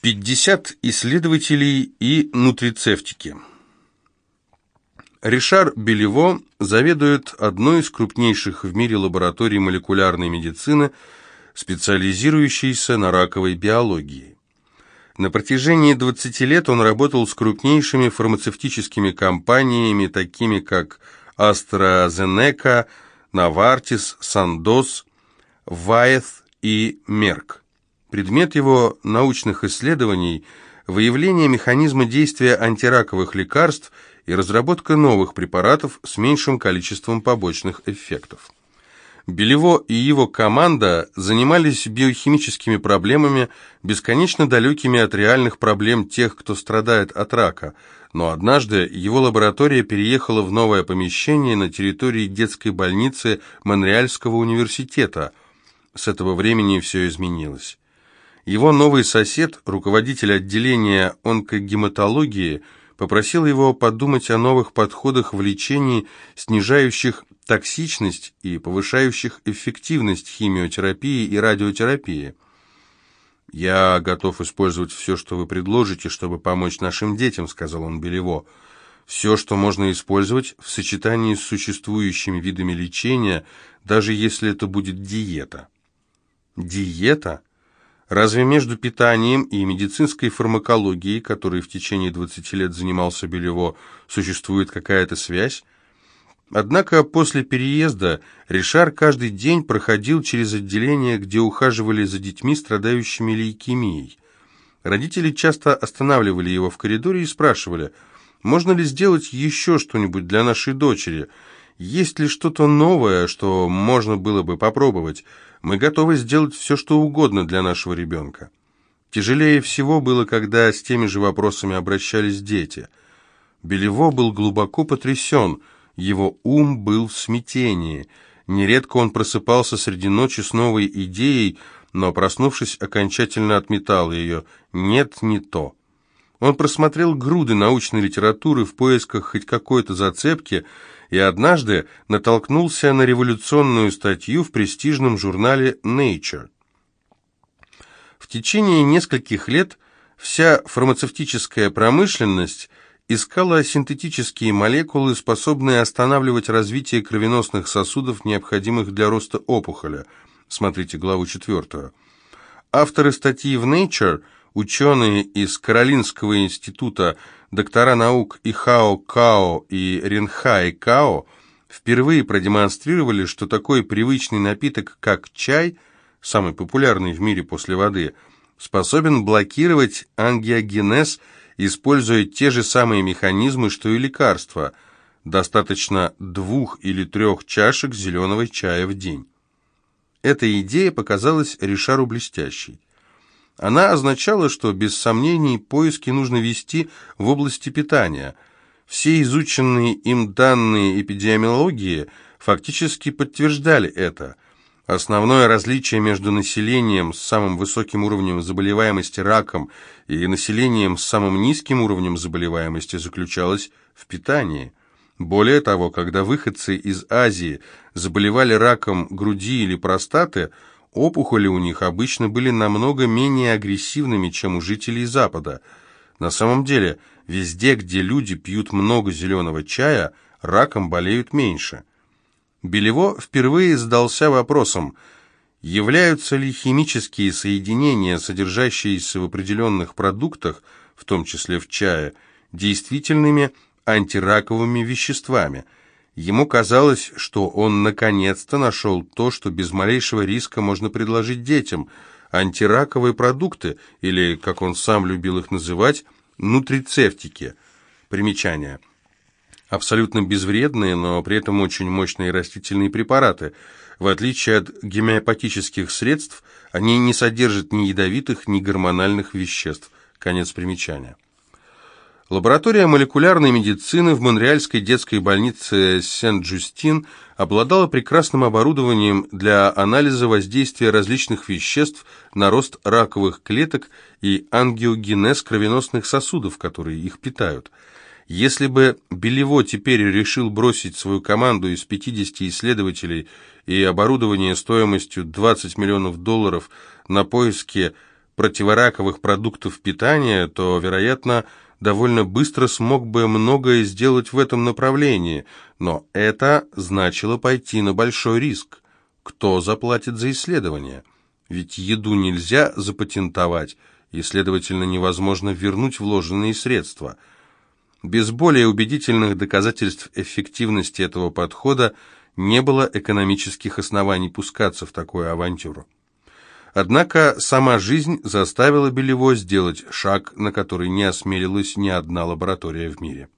50 исследователей и нутрицептики. Ришар Белево заведует одной из крупнейших в мире лабораторий молекулярной медицины, специализирующейся на раковой биологии. На протяжении 20 лет он работал с крупнейшими фармацевтическими компаниями, такими как AstraZeneca, Novartis, Sandoz, Wyeth и Merck. Предмет его научных исследований – выявление механизма действия антираковых лекарств и разработка новых препаратов с меньшим количеством побочных эффектов. Белево и его команда занимались биохимическими проблемами, бесконечно далекими от реальных проблем тех, кто страдает от рака, но однажды его лаборатория переехала в новое помещение на территории детской больницы Монреальского университета. С этого времени все изменилось. Его новый сосед, руководитель отделения онкогематологии, попросил его подумать о новых подходах в лечении, снижающих токсичность и повышающих эффективность химиотерапии и радиотерапии. «Я готов использовать все, что вы предложите, чтобы помочь нашим детям», — сказал он Белево. «Все, что можно использовать в сочетании с существующими видами лечения, даже если это будет диета». «Диета?» Разве между питанием и медицинской фармакологией, которой в течение 20 лет занимался Белево, существует какая-то связь? Однако после переезда Ришар каждый день проходил через отделение, где ухаживали за детьми, страдающими лейкемией. Родители часто останавливали его в коридоре и спрашивали, можно ли сделать еще что-нибудь для нашей дочери, есть ли что-то новое, что можно было бы попробовать. Мы готовы сделать все, что угодно для нашего ребенка. Тяжелее всего было, когда с теми же вопросами обращались дети. Белево был глубоко потрясен, его ум был в смятении. Нередко он просыпался среди ночи с новой идеей, но, проснувшись, окончательно отметал ее. Нет, не то. Он просмотрел груды научной литературы в поисках хоть какой-то зацепки и однажды натолкнулся на революционную статью в престижном журнале Nature. В течение нескольких лет вся фармацевтическая промышленность искала синтетические молекулы, способные останавливать развитие кровеносных сосудов, необходимых для роста опухоля. Смотрите главу четвертую. Авторы статьи в Nature – Ученые из Каролинского института, доктора наук Ихао Као и Ренхай Као впервые продемонстрировали, что такой привычный напиток, как чай, самый популярный в мире после воды, способен блокировать ангиогенез, используя те же самые механизмы, что и лекарства. Достаточно двух или трех чашек зеленого чая в день. Эта идея показалась Ришару блестящей. Она означала, что без сомнений поиски нужно вести в области питания. Все изученные им данные эпидемиологии фактически подтверждали это. Основное различие между населением с самым высоким уровнем заболеваемости раком и населением с самым низким уровнем заболеваемости заключалось в питании. Более того, когда выходцы из Азии заболевали раком груди или простаты – Опухоли у них обычно были намного менее агрессивными, чем у жителей Запада. На самом деле, везде, где люди пьют много зеленого чая, раком болеют меньше. Белево впервые задался вопросом, являются ли химические соединения, содержащиеся в определенных продуктах, в том числе в чае, действительными антираковыми веществами – Ему казалось, что он наконец-то нашел то, что без малейшего риска можно предложить детям – антираковые продукты, или, как он сам любил их называть, нутрицептики. Примечание. Абсолютно безвредные, но при этом очень мощные растительные препараты. В отличие от гомеопатических средств, они не содержат ни ядовитых, ни гормональных веществ. Конец примечания. Лаборатория молекулярной медицины в Монреальской детской больнице Сент-Джустин обладала прекрасным оборудованием для анализа воздействия различных веществ на рост раковых клеток и ангиогенез кровеносных сосудов, которые их питают. Если бы Белево теперь решил бросить свою команду из 50 исследователей и оборудование стоимостью 20 миллионов долларов на поиски противораковых продуктов питания, то, вероятно, довольно быстро смог бы многое сделать в этом направлении, но это значило пойти на большой риск. Кто заплатит за исследования? Ведь еду нельзя запатентовать, и, следовательно, невозможно вернуть вложенные средства. Без более убедительных доказательств эффективности этого подхода не было экономических оснований пускаться в такую авантюру. Однако сама жизнь заставила Белево сделать шаг, на который не осмелилась ни одна лаборатория в мире.